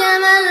كما